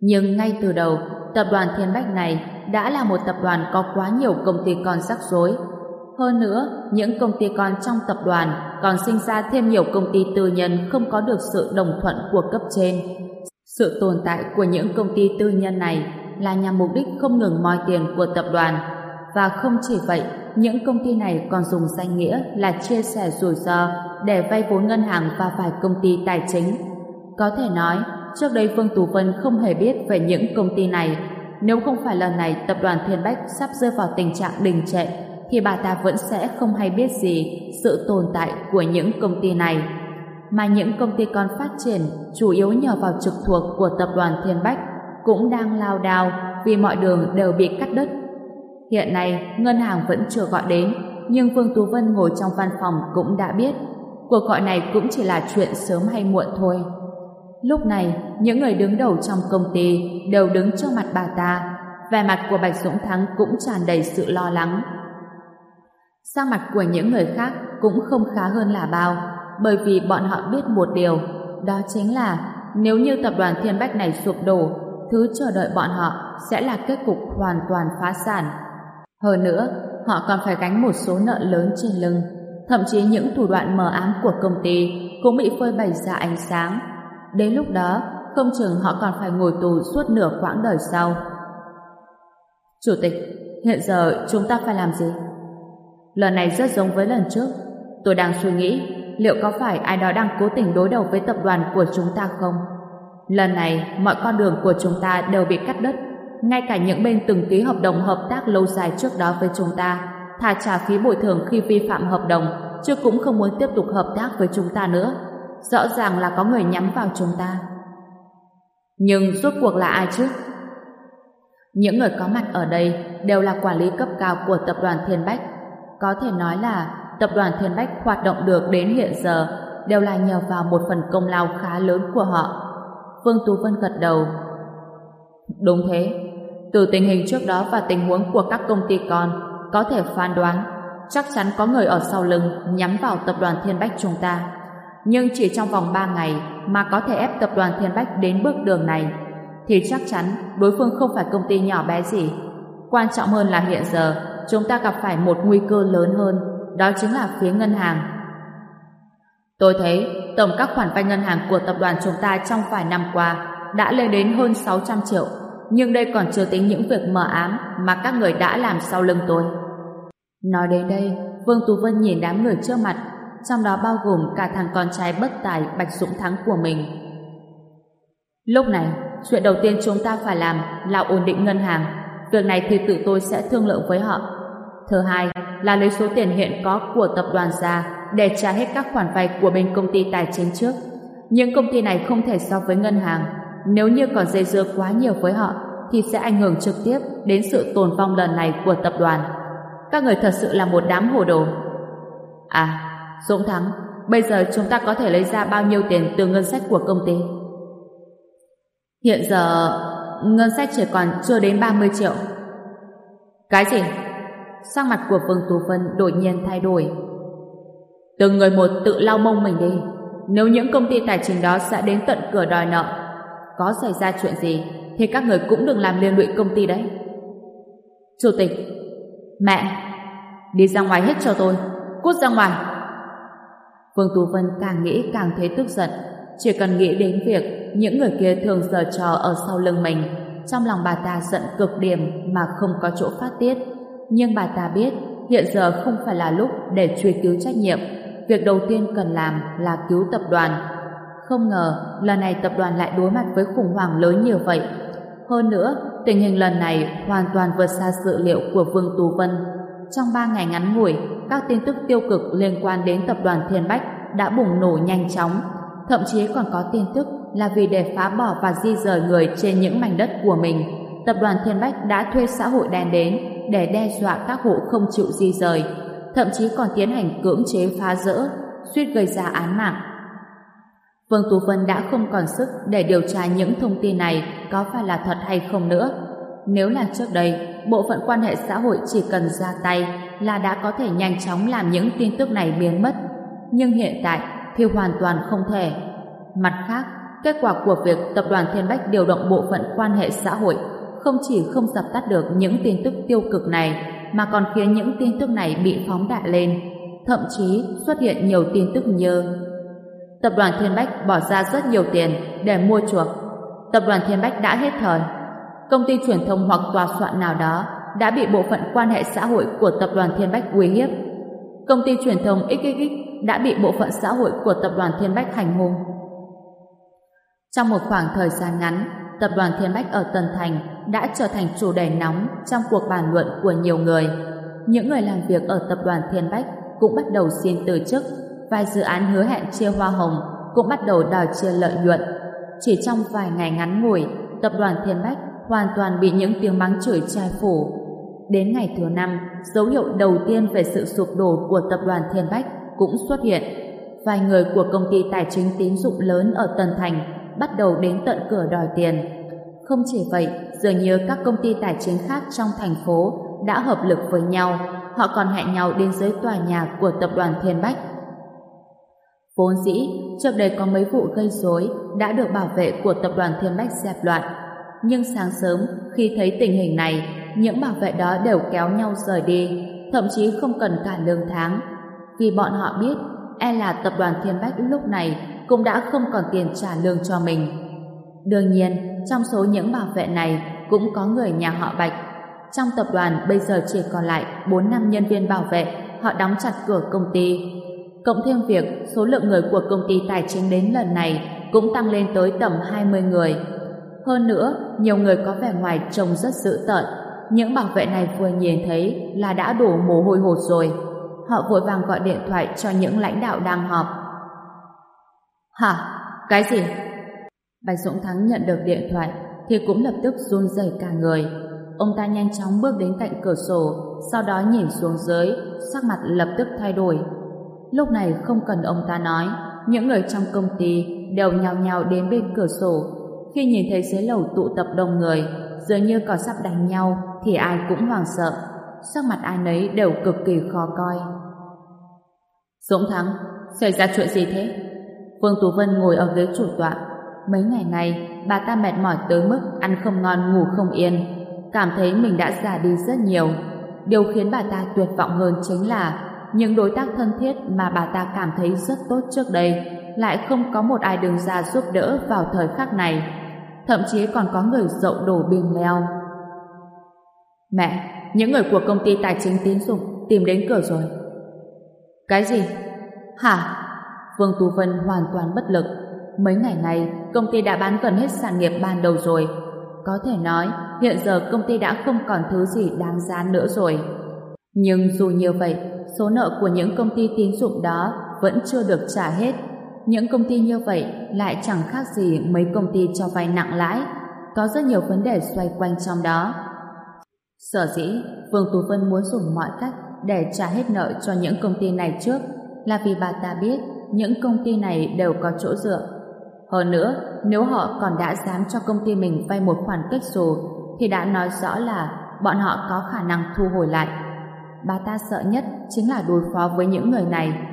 Nhưng ngay từ đầu, tập đoàn Thiên Bách này đã là một tập đoàn có quá nhiều công ty con rắc rối. Hơn nữa, những công ty con trong tập đoàn còn sinh ra thêm nhiều công ty tư nhân không có được sự đồng thuận của cấp trên. Sự tồn tại của những công ty tư nhân này là nhằm mục đích không ngừng moi tiền của tập đoàn. Và không chỉ vậy, những công ty này còn dùng danh nghĩa là chia sẻ rủi ro để vay vốn ngân hàng và vài công ty tài chính. Có thể nói, trước đây Phương Tú Vân không hề biết về những công ty này. Nếu không phải lần này tập đoàn Thiên Bách sắp rơi vào tình trạng đình trệ, thì bà ta vẫn sẽ không hay biết gì sự tồn tại của những công ty này. Mà những công ty còn phát triển chủ yếu nhờ vào trực thuộc của tập đoàn Thiên Bách cũng đang lao đao vì mọi đường đều bị cắt đứt. Hiện nay, ngân hàng vẫn chưa gọi đến, nhưng Vương Tú Vân ngồi trong văn phòng cũng đã biết cuộc gọi này cũng chỉ là chuyện sớm hay muộn thôi. Lúc này, những người đứng đầu trong công ty đều đứng trước mặt bà ta. Vẻ mặt của Bạch Dũng Thắng cũng tràn đầy sự lo lắng. Sang mặt của những người khác cũng không khá hơn là bao, bởi vì bọn họ biết một điều, đó chính là nếu như tập đoàn Thiên Bách này sụp đổ, thứ chờ đợi bọn họ sẽ là kết cục hoàn toàn phá sản. Hơn nữa, họ còn phải gánh một số nợ lớn trên lưng. Thậm chí những thủ đoạn mờ ám của công ty cũng bị phơi bày ra ánh sáng. Đến lúc đó, không chừng họ còn phải ngồi tù suốt nửa quãng đời sau. Chủ tịch, hiện giờ chúng ta phải làm gì? Lần này rất giống với lần trước. Tôi đang suy nghĩ liệu có phải ai đó đang cố tình đối đầu với tập đoàn của chúng ta không? Lần này, mọi con đường của chúng ta đều bị cắt đứt. Ngay cả những bên từng ký hợp đồng hợp tác lâu dài trước đó với chúng ta, thà trả phí bồi thường khi vi phạm hợp đồng, chứ cũng không muốn tiếp tục hợp tác với chúng ta nữa. Rõ ràng là có người nhắm vào chúng ta. Nhưng rốt cuộc là ai chứ? Những người có mặt ở đây đều là quản lý cấp cao của tập đoàn Thiên Bách. Có thể nói là tập đoàn Thiên Bách hoạt động được đến hiện giờ đều là nhờ vào một phần công lao khá lớn của họ. Vương Tú Vân gật đầu. Đúng thế, từ tình hình trước đó và tình huống của các công ty con, có thể phán đoán chắc chắn có người ở sau lưng nhắm vào tập đoàn Thiên Bách chúng ta. Nhưng chỉ trong vòng 3 ngày mà có thể ép tập đoàn Thiên Bách đến bước đường này, thì chắc chắn đối phương không phải công ty nhỏ bé gì. Quan trọng hơn là hiện giờ chúng ta gặp phải một nguy cơ lớn hơn, đó chính là phía ngân hàng. Tôi thấy tổng các khoản vay ngân hàng của tập đoàn chúng ta trong vài năm qua đã lên đến hơn 600 triệu, nhưng đây còn chưa tính những việc mờ ám mà các người đã làm sau lưng tôi. Nói đến đây, Vương Tú Vân nhìn đám người trước mặt, trong đó bao gồm cả thằng con trai bất tài Bạch Dũng Thắng của mình. Lúc này, chuyện đầu tiên chúng ta phải làm là ổn định ngân hàng. Việc này thì tự tôi sẽ thương lượng với họ. Thứ hai là lấy số tiền hiện có của tập đoàn ra để trả hết các khoản vay của bên công ty tài chính trước. Những công ty này không thể so với ngân hàng. Nếu như còn dây dưa quá nhiều với họ, thì sẽ ảnh hưởng trực tiếp đến sự tồn vong lần này của tập đoàn. Các người thật sự là một đám hồ đồ. À, Dũng Thắng, bây giờ chúng ta có thể lấy ra bao nhiêu tiền từ ngân sách của công ty? Hiện giờ, ngân sách chỉ còn chưa đến 30 triệu. Cái gì? Sang mặt của Vương Tú Vân đột nhiên thay đổi. Từng người một tự lau mông mình đi. Nếu những công ty tài chính đó sẽ đến tận cửa đòi nợ, có xảy ra chuyện gì thì các người cũng đừng làm liên lụy công ty đấy. Chủ tịch, mẹ, đi ra ngoài hết cho tôi, cút ra ngoài. Vương Tú Vân càng nghĩ càng thấy tức giận, chỉ cần nghĩ đến việc những người kia thường giở trò ở sau lưng mình, trong lòng bà ta giận cực điểm mà không có chỗ phát tiết. Nhưng bà ta biết hiện giờ không phải là lúc để truy cứu trách nhiệm. Việc đầu tiên cần làm là cứu tập đoàn. Không ngờ lần này tập đoàn lại đối mặt với khủng hoảng lớn như vậy. Hơn nữa, tình hình lần này hoàn toàn vượt xa dự liệu của Vương Tú Vân. Trong 3 ngày ngắn ngủi, các tin tức tiêu cực liên quan đến tập đoàn Thiên Bách đã bùng nổ nhanh chóng. Thậm chí còn có tin tức là vì để phá bỏ và di rời người trên những mảnh đất của mình, tập đoàn Thiên Bách đã thuê xã hội đen đến để đe dọa các hộ không chịu di rời, thậm chí còn tiến hành cưỡng chế phá rỡ, suýt gây ra án mạng. Vương Tú Vân đã không còn sức để điều tra những thông tin này có phải là thật hay không nữa. Nếu là trước đây, bộ phận quan hệ xã hội chỉ cần ra tay là đã có thể nhanh chóng làm những tin tức này biến mất. Nhưng hiện tại thì hoàn toàn không thể. Mặt khác, kết quả của việc tập đoàn Thiên Bách điều động bộ phận quan hệ xã hội không chỉ không dập tắt được những tin tức tiêu cực này, mà còn khiến những tin tức này bị phóng đại lên, thậm chí xuất hiện nhiều tin tức như, tập đoàn Thiên Bách bỏ ra rất nhiều tiền để mua chuộc. Tập đoàn Thiên Bách đã hết thời. Công ty truyền thông hoặc tòa soạn nào đó đã bị bộ phận quan hệ xã hội của tập đoàn Thiên Bách uy hiếp. Công ty truyền thông XXX đã bị bộ phận xã hội của tập đoàn Thiên Bách hành hung. Trong một khoảng thời gian ngắn, tập đoàn Thiên Bách ở Tân Thành đã trở thành chủ đề nóng trong cuộc bàn luận của nhiều người. Những người làm việc ở tập đoàn Thiên Bách cũng bắt đầu xin từ chức, vài dự án hứa hẹn chia hoa hồng cũng bắt đầu đòi chia lợi nhuận. Chỉ trong vài ngày ngắn ngủi, tập đoàn Thiên Bách hoàn toàn bị những tiếng mắng chửi trai phủ. Đến ngày thứ năm, dấu hiệu đầu tiên về sự sụp đổ của tập đoàn Thiên Bách cũng xuất hiện. Vài người của công ty tài chính tín dụng lớn ở Tân Thành bắt đầu đến tận cửa đòi tiền. Không chỉ vậy, dường như các công ty tài chính khác trong thành phố đã hợp lực với nhau, họ còn hẹn nhau đến dưới tòa nhà của tập đoàn Thiên Bách. Vốn dĩ, trước đây có mấy vụ gây rối đã được bảo vệ của tập đoàn Thiên Bách dẹp loạn. Nhưng sáng sớm, khi thấy tình hình này, những bảo vệ đó đều kéo nhau rời đi, thậm chí không cần cả lương tháng. Vì bọn họ biết, e là tập đoàn Thiên Bách lúc này cũng đã không còn tiền trả lương cho mình. Đương nhiên, trong số những bảo vệ này cũng có người nhà họ Bạch. Trong tập đoàn bây giờ chỉ còn lại 4 năm nhân viên bảo vệ, họ đóng chặt cửa công ty. Cộng thêm việc số lượng người của công ty tài chính đến lần này cũng tăng lên tới tầm 20 người. Hơn nữa, nhiều người có vẻ ngoài trông rất dữ tợn. Những bảo vệ này vừa nhìn thấy là đã đổ mồ hôi hột rồi. Họ vội vàng gọi điện thoại cho những lãnh đạo đang họp. Hả? Cái gì? Bạch Dũng Thắng nhận được điện thoại thì cũng lập tức run rẩy cả người. Ông ta nhanh chóng bước đến cạnh cửa sổ, sau đó nhìn xuống dưới, sắc mặt lập tức thay đổi. Lúc này không cần ông ta nói, những người trong công ty đều nhào nhào đến bên cửa sổ. Khi nhìn thấy dưới lầu tụ tập đông người, dường như có sắp đánh nhau, thì ai cũng hoảng sợ. Sắc mặt ai nấy đều cực kỳ khó coi. Dũng Thắng, xảy ra chuyện gì thế? vương Tú Vân ngồi ở ghế chủ tọa. Mấy ngày này, bà ta mệt mỏi tới mức ăn không ngon ngủ không yên, cảm thấy mình đã già đi rất nhiều. Điều khiến bà ta tuyệt vọng hơn chính là những đối tác thân thiết mà bà ta cảm thấy rất tốt trước đây lại không có một ai đứng ra giúp đỡ vào thời khắc này. Thậm chí còn có người dậu đổ bìm leo. Mẹ, những người của công ty tài chính tín dụng tìm đến cửa rồi. Cái gì? Hả? Vương Tú Vân hoàn toàn bất lực. Mấy ngày này, công ty đã bán gần hết sản nghiệp ban đầu rồi. Có thể nói, hiện giờ công ty đã không còn thứ gì đáng giá nữa rồi. Nhưng dù như vậy, số nợ của những công ty tín dụng đó vẫn chưa được trả hết. những công ty như vậy lại chẳng khác gì mấy công ty cho vay nặng lãi, có rất nhiều vấn đề xoay quanh trong đó. Sở dĩ, Vương Tú Vân muốn dùng mọi cách để trả hết nợ cho những công ty này trước là vì bà ta biết những công ty này đều có chỗ dựa. Hơn nữa, nếu họ còn đã dám cho công ty mình vay một khoản kích xù thì đã nói rõ là bọn họ có khả năng thu hồi lại. Bà ta sợ nhất chính là đối phó với những người này.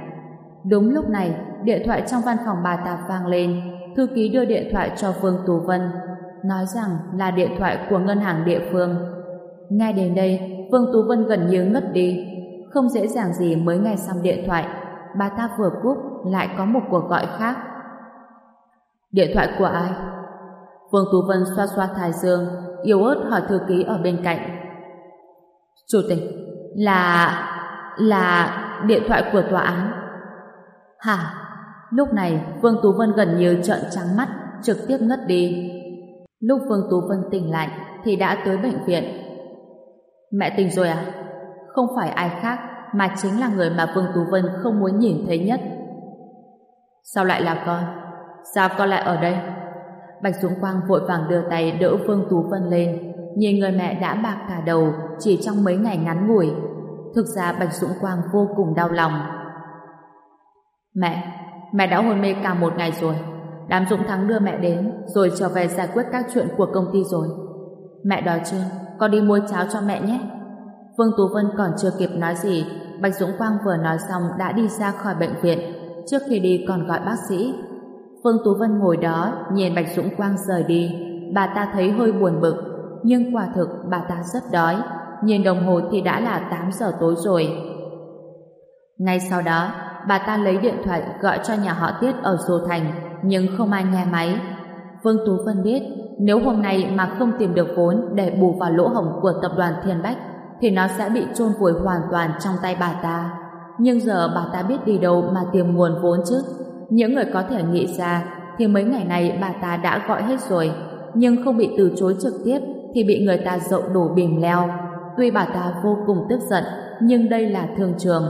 Đúng lúc này, điện thoại trong văn phòng bà ta vang lên. Thư ký đưa điện thoại cho Vương Tú Vân, nói rằng là điện thoại của ngân hàng địa phương. Ngay đến đây, Vương Tú Vân gần như ngất đi. Không dễ dàng gì mới nghe xong điện thoại. Bà ta vừa cúp, lại có một cuộc gọi khác. Điện thoại của ai? Vương Tú Vân xoa xoa thái dương, yếu ớt hỏi thư ký ở bên cạnh. Chủ tịch, là... là điện thoại của tòa án. Hả? Lúc này, Vương Tú Vân gần như trợn trắng mắt, trực tiếp ngất đi. Lúc Vương Tú Vân tỉnh lại, thì đã tới bệnh viện. Mẹ tỉnh rồi à? Không phải ai khác, mà chính là người mà Vương Tú Vân không muốn nhìn thấy nhất. Sao lại là con? Sao con lại ở đây? Bạch Dũng Quang vội vàng đưa tay đỡ Vương Tú Vân lên. Nhìn người mẹ đã bạc cả đầu chỉ trong mấy ngày ngắn ngủi. Thực ra Bạch Dũng Quang vô cùng đau lòng. Mẹ, mẹ đã hôn mê cả một ngày rồi. Đám Dũng Thắng đưa mẹ đến rồi trở về giải quyết các chuyện của công ty rồi. Mẹ đói chưa? Con đi mua cháo cho mẹ nhé. Vương Tú Vân còn chưa kịp nói gì Bạch Dũng Quang vừa nói xong đã đi ra khỏi bệnh viện trước khi đi còn gọi bác sĩ Phương Tú Vân ngồi đó, nhìn Bạch Dũng Quang rời đi bà ta thấy hơi buồn bực, nhưng quả thực bà ta rất đói nhìn đồng hồ thì đã là 8 giờ tối rồi ngay sau đó, bà ta lấy điện thoại gọi cho nhà họ Tiết ở Dô Thành, nhưng không ai nghe máy Vương Tú Vân biết, nếu hôm nay mà không tìm được vốn để bù vào lỗ hổng của tập đoàn Thiên Bách, thì nó sẽ bị chôn vùi hoàn toàn trong tay bà ta. Nhưng giờ bà ta biết đi đâu mà tìm nguồn vốn chứ. Những người có thể nghĩ ra thì mấy ngày này bà ta đã gọi hết rồi, nhưng không bị từ chối trực tiếp thì bị người ta dậu đổ bìm leo. Tuy bà ta vô cùng tức giận, nhưng đây là thương trường.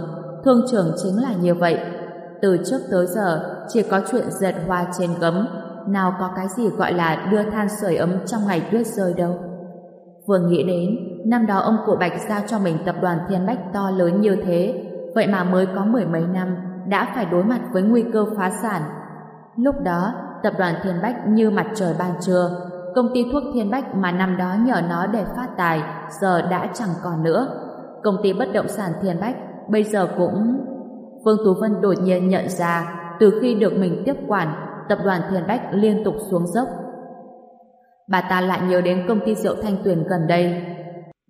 Thương trường chính là như vậy. Từ trước tới giờ, chỉ có chuyện dệt hoa trên gấm, nào có cái gì gọi là đưa than sưởi ấm trong ngày tuyết rơi đâu. Vừa nghĩ đến, năm đó ông cụ Bạch giao cho mình tập đoàn Thiên Bách to lớn như thế, vậy mà mới có mười mấy năm đã phải đối mặt với nguy cơ phá sản. Lúc đó, tập đoàn Thiên Bách như mặt trời ban trưa, công ty thuốc Thiên Bách mà năm đó nhờ nó để phát tài, giờ đã chẳng còn nữa. Công ty bất động sản Thiên Bách bây giờ cũng... Vương Tú Vân đột nhiên nhận ra, từ khi được mình tiếp quản, tập đoàn Thiên Bách liên tục xuống dốc, bà ta lại nhớ đến công ty rượu Thanh Tuyền gần đây.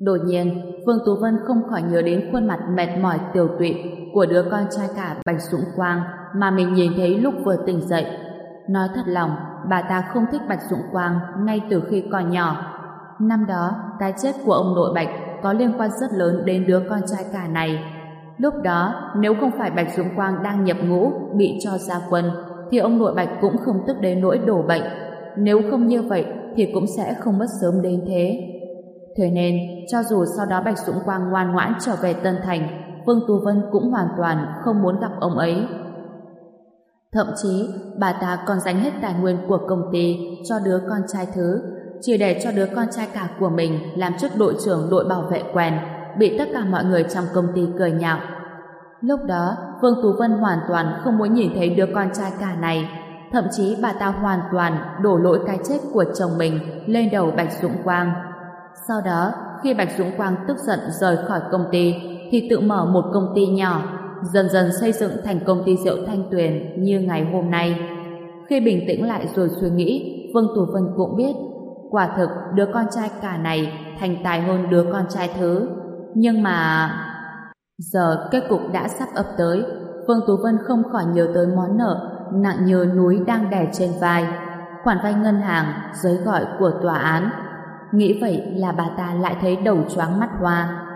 Đột nhiên, Phương Tú Vân không khỏi nhớ đến khuôn mặt mệt mỏi tiểu tụy của đứa con trai cả Bạch Dũng Quang mà mình nhìn thấy lúc vừa tỉnh dậy. Nói thật lòng, bà ta không thích Bạch Dũng Quang ngay từ khi còn nhỏ. Năm đó, cái chết của ông nội Bạch có liên quan rất lớn đến đứa con trai cả này. Lúc đó, nếu không phải Bạch Dũng Quang đang nhập ngũ, bị cho ra quân, thì ông nội Bạch cũng không tức đến nỗi đổ bệnh. Nếu không như vậy, thì cũng sẽ không mất sớm đến thế. Thế nên, cho dù sau đó Bạch Dũng Quang ngoan ngoãn trở về Tân Thành, Vương Tú Vân cũng hoàn toàn không muốn gặp ông ấy. Thậm chí, bà ta còn dành hết tài nguyên của công ty cho đứa con trai thứ, chỉ để cho đứa con trai cả của mình làm chức đội trưởng đội bảo vệ quèn, bị tất cả mọi người trong công ty cười nhạo. Lúc đó, Vương Tú Vân hoàn toàn không muốn nhìn thấy đứa con trai cả này thậm chí bà ta hoàn toàn đổ lỗi cái chết của chồng mình lên đầu Bạch Dũng Quang. Sau đó, khi Bạch Dũng Quang tức giận rời khỏi công ty, thì tự mở một công ty nhỏ, dần dần xây dựng thành công ty rượu Thanh Tuyền như ngày hôm nay. Khi bình tĩnh lại rồi suy nghĩ, Vương Tú Vân cũng biết, quả thực đứa con trai cả này thành tài hơn đứa con trai thứ. Nhưng mà... Giờ kết cục đã sắp ập tới, Vương Tú Vân không khỏi nhớ tới món nợ nặng như núi đang đè trên vai, khoản vay ngân hàng, giấy gọi của tòa án. Nghĩ vậy là bà ta lại thấy đầu choáng mắt hoa.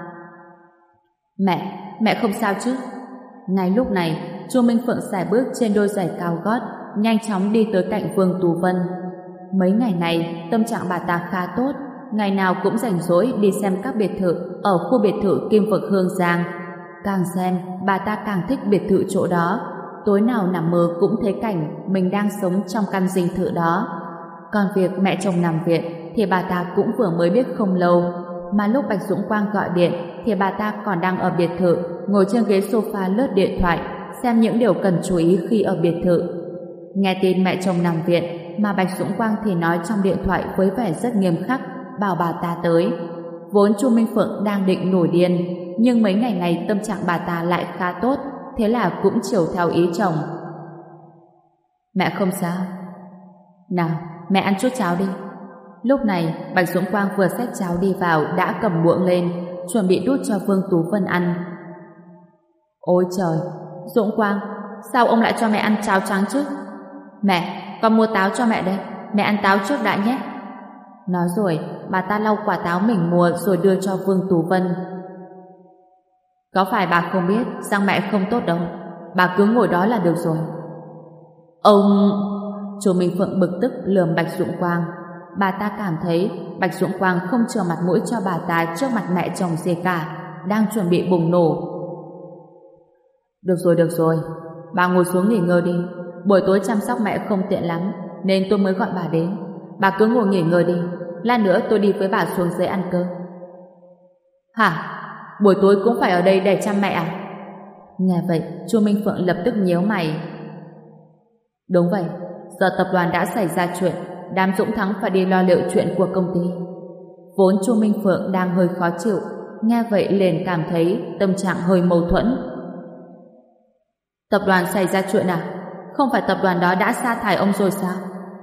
Mẹ, mẹ không sao chứ? Ngay lúc này, Chu Minh Phượng xài bước trên đôi giày cao gót, nhanh chóng đi tới cạnh Vương Tú Vân. Mấy ngày này, tâm trạng bà ta khá tốt, ngày nào cũng rảnh rỗi đi xem các biệt thự ở khu biệt thự Kim Vực Hương Giang. Càng xem, bà ta càng thích biệt thự chỗ đó, tối nào nằm mơ cũng thấy cảnh mình đang sống trong căn dinh thự đó. Còn việc mẹ chồng nằm viện thì bà ta cũng vừa mới biết không lâu. Mà lúc Bạch Dũng Quang gọi điện thì bà ta còn đang ở biệt thự, ngồi trên ghế sofa lướt điện thoại, xem những điều cần chú ý khi ở biệt thự. Nghe tin mẹ chồng nằm viện, mà Bạch Dũng Quang thì nói trong điện thoại với vẻ rất nghiêm khắc, bảo bà ta tới. Vốn Chu Minh Phượng đang định nổi điên, nhưng mấy ngày này tâm trạng bà ta lại khá tốt, thế là cũng chiều theo ý chồng. Mẹ không sao. Nào, mẹ ăn chút cháo đi. Lúc này, Bạch Dũng Quang vừa xách cháo đi vào đã cầm muỗng lên, chuẩn bị đút cho Vương Tú Vân ăn. Ôi trời, Dũng Quang, sao ông lại cho mẹ ăn cháo trắng chứ? Mẹ, con mua táo cho mẹ đây, mẹ ăn táo trước đã nhé. Nói rồi, bà ta lau quả táo mình mua rồi đưa cho Vương Tú Vân. Có phải bà không biết rằng mẹ không tốt đâu, bà cứ ngồi đó là được rồi. Ông... Chú Minh Phượng bực tức lườm Bạch Dũng Quang. Bà ta cảm thấy Bạch Dũng Quang không chờ mặt mũi cho bà ta trước mặt mẹ chồng gì cả, đang chuẩn bị bùng nổ. Được rồi, được rồi, bà ngồi xuống nghỉ ngơi đi. Buổi tối chăm sóc mẹ không tiện lắm, nên tôi mới gọi bà đến. Bà cứ ngồi nghỉ ngơi đi, lát nữa tôi đi với bà xuống dưới ăn cơm. Hả? Buổi tối cũng phải ở đây để chăm mẹ à? Nghe vậy, chu Minh Phượng lập tức nhíu mày. Đúng vậy, giờ tập đoàn đã xảy ra chuyện, đám Dũng Thắng phải đi lo liệu chuyện của công ty. Vốn chu Minh Phượng đang hơi khó chịu, nghe vậy liền cảm thấy tâm trạng hơi mâu thuẫn. Tập đoàn xảy ra chuyện à? Không phải tập đoàn đó đã sa thải ông rồi sao?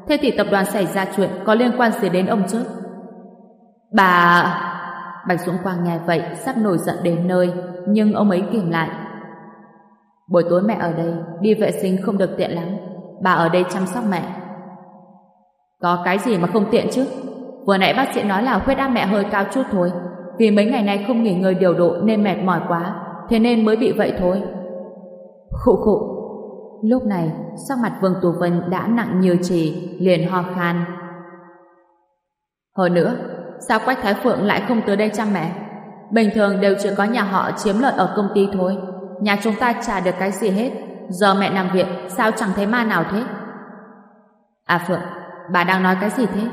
Thế thì tập đoàn xảy ra chuyện có liên quan gì đến ông chứ? Bà... Bạch Dũng Quang nghe vậy sắp nổi giận đến nơi, nhưng ông ấy kìm lại. Buổi tối mẹ ở đây, đi vệ sinh không được tiện lắm. Bà ở đây chăm sóc mẹ. Có cái gì mà không tiện chứ? Vừa nãy bác sĩ nói là huyết áp mẹ hơi cao chút thôi. Vì mấy ngày nay không nghỉ ngơi điều độ nên mệt mỏi quá, thế nên mới bị vậy thôi. Khụ khụ. Lúc này, sắc mặt Vương Tú Vân đã nặng nhiều trì, liền ho khan. Hơn nữa, sao Quách Thái Phượng lại không tới đây chăm mẹ? Bình thường đều chỉ có nhà họ chiếm lợi ở công ty thôi. Nhà chúng ta trả được cái gì hết. Giờ mẹ nằm viện, sao chẳng thấy ma nào thế? À Phượng, bà đang nói cái gì thế?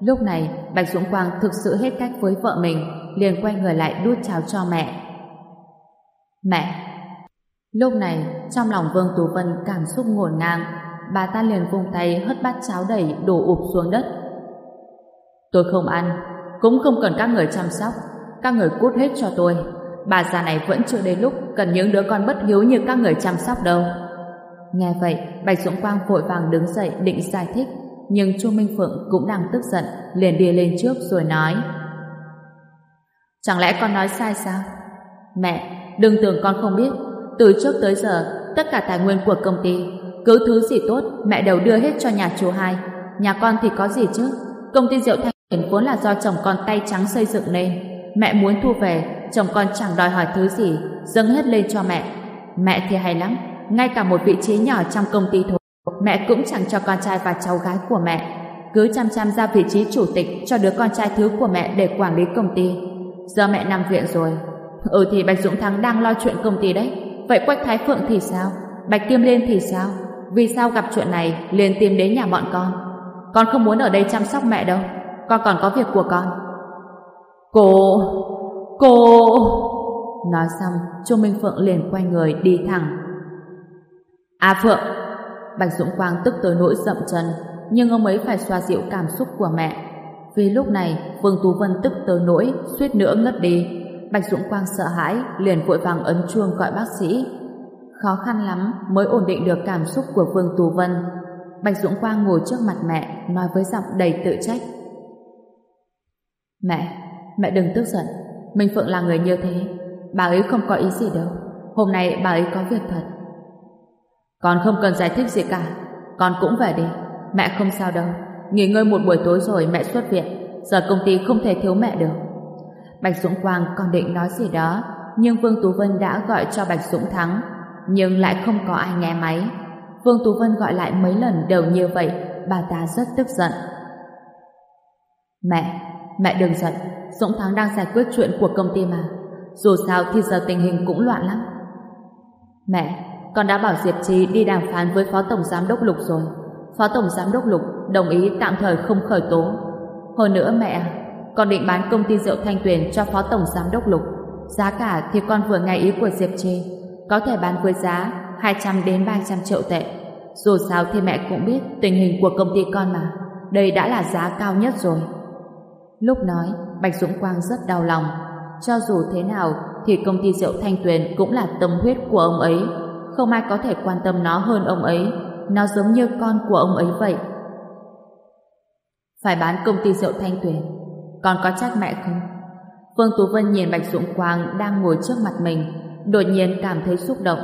Lúc này, Bạch Dũng Quang thực sự hết cách với vợ mình, liền quay người lại đút cháo cho mẹ. Mẹ, Lúc này, trong lòng Vương Tú Vân cảm xúc ngổn ngang, bà ta liền vung tay hất bát cháo đầy đổ ụp xuống đất. Tôi không ăn, cũng không cần các người chăm sóc, các người cút hết cho tôi. Bà già này vẫn chưa đến lúc cần những đứa con bất hiếu như các người chăm sóc đâu. Nghe vậy, Bạch Dũng Quang vội vàng đứng dậy định giải thích, nhưng Chu Minh Phượng cũng đang tức giận, liền đi lên trước rồi nói. Chẳng lẽ con nói sai sao? Mẹ, đừng tưởng con không biết, từ trước tới giờ, tất cả tài nguyên của công ty, cứ thứ gì tốt, mẹ đều đưa hết cho nhà chú hai. Nhà con thì có gì chứ? Công ty rượu thanh hiển vốn là do chồng con tay trắng xây dựng nên. Mẹ muốn thu về, chồng con chẳng đòi hỏi thứ gì, dâng hết lên cho mẹ. Mẹ thì hay lắm, ngay cả một vị trí nhỏ trong công ty thôi. Mẹ cũng chẳng cho con trai và cháu gái của mẹ. Cứ chăm chăm ra vị trí chủ tịch cho đứa con trai thứ của mẹ để quản lý công ty. Giờ mẹ nằm viện rồi. Ừ thì Bạch Dũng Thắng đang lo chuyện công ty đấy. Vậy Quách Thái Phượng thì sao? Bạch Kim Liên thì sao? Vì sao gặp chuyện này liền tìm đến nhà bọn con? Con không muốn ở đây chăm sóc mẹ đâu. Con còn có việc của con. Cô... Cô... Nói xong, Chu Minh Phượng liền quay người đi thẳng. À Phượng! Bạch Dũng Quang tức tới nỗi dậm chân, nhưng ông ấy phải xoa dịu cảm xúc của mẹ. Vì lúc này, Vương Tú Vân tức tới nỗi, suýt nữa ngất đi. Bạch Dũng Quang sợ hãi, liền vội vàng ấn chuông gọi bác sĩ. Khó khăn lắm mới ổn định được cảm xúc của Vương Tú Vân. Bạch Dũng Quang ngồi trước mặt mẹ, nói với giọng đầy tự trách. Mẹ, mẹ đừng tức giận. Minh Phượng là người như thế. Bà ấy không có ý gì đâu. Hôm nay bà ấy có việc thật. Con không cần giải thích gì cả. Con cũng về đi. Mẹ không sao đâu. Nghỉ ngơi một buổi tối rồi mẹ xuất viện. Giờ công ty không thể thiếu mẹ được. Bạch Dũng Quang còn định nói gì đó, nhưng Vương Tú Vân đã gọi cho Bạch Dũng Thắng, nhưng lại không có ai nghe máy. Vương Tú Vân gọi lại mấy lần đều như vậy, bà ta rất tức giận. Mẹ, mẹ đừng giận, Dũng Thắng đang giải quyết chuyện của công ty mà. Dù sao thì giờ tình hình cũng loạn lắm. Mẹ, con đã bảo Diệp trí đi đàm phán với Phó Tổng Giám Đốc Lục rồi. Phó Tổng Giám Đốc Lục đồng ý tạm thời không khởi tố. Hơn nữa mẹ, con định bán công ty rượu Thanh Tuyền cho Phó Tổng Giám Đốc Lục. Giá cả thì con vừa nghe ý của Diệp Trì, có thể bán với giá 200 đến 300 triệu tệ. Dù sao thì mẹ cũng biết tình hình của công ty con mà. Đây đã là giá cao nhất rồi. Lúc nói, Bạch Dũng Quang rất đau lòng. Cho dù thế nào thì công ty rượu Thanh Tuyền cũng là tâm huyết của ông ấy. Không ai có thể quan tâm nó hơn ông ấy. Nó giống như con của ông ấy vậy. Phải bán công ty rượu Thanh Tuyền. Con có trách mẹ không? Phương Tú Vân nhìn Bạch Dũng Quang đang ngồi trước mặt mình, đột nhiên cảm thấy xúc động.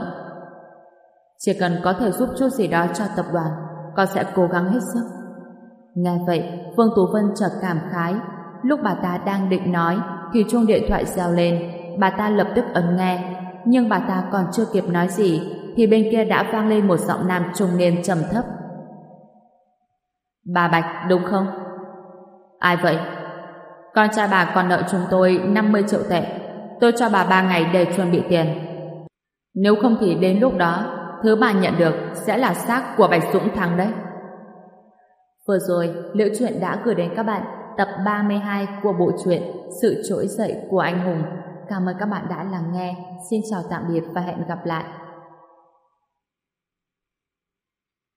Chỉ cần có thể giúp chút gì đó cho tập đoàn, con sẽ cố gắng hết sức. Nghe vậy, Phương Tú Vân chợt cảm khái. Lúc bà ta đang định nói, thì chuông điện thoại reo lên. Bà ta lập tức ấn nghe. Nhưng bà ta còn chưa kịp nói gì, thì bên kia đã vang lên một giọng nam trung niên trầm thấp. Bà Bạch, đúng không? Ai vậy? Con trai bà còn nợ chúng tôi 50 triệu tệ. Tôi cho bà 3 ngày để chuẩn bị tiền. Nếu không thì đến lúc đó, thứ bà nhận được sẽ là xác của Bạch Dũng Thắng đấy. Vừa rồi, Liễu Chuyện đã gửi đến các bạn tập 32 của bộ truyện Sự trỗi dậy của anh hùng. Cảm ơn các bạn đã lắng nghe. Xin chào tạm biệt và hẹn gặp lại.